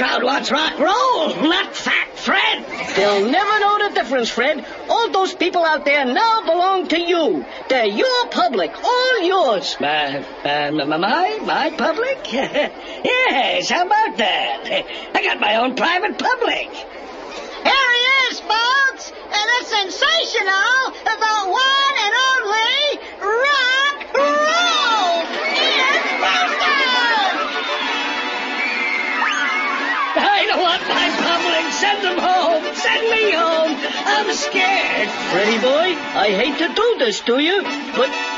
crowd wants rock roll, not Fat Fred. They'll never know the difference, Fred. All those people out there now belong to you. They're your public, all yours. Uh, uh, my, my public? yes, how about that? I got my own private public. Don't want my public. Send them home. Send me home. I'm scared. Freddie boy, I hate to do this to you, but...